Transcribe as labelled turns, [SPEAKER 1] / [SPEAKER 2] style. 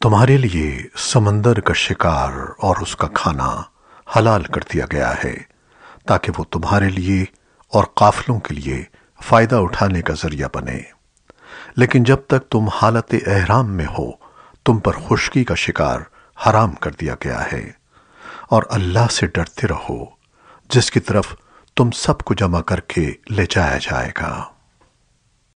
[SPEAKER 1] تمہارے لیے سمندر کا شکار اور اس کا کھانا حلال کر دیا گیا ہے، تاکہ وہ تمہارے لیے اور قافلوں کے لیے فائدہ اٹھانے کا ذریعہ بنے۔ لیکن جب تک تم حالت احرام میں ہو، تم پر خشکی کا شکار حرام کر دیا گیا ہے۔ اور اللہ سے ڈرتے رہو، جس کی طرف تم سب کو جمع کر کے لے جایا جائے گا۔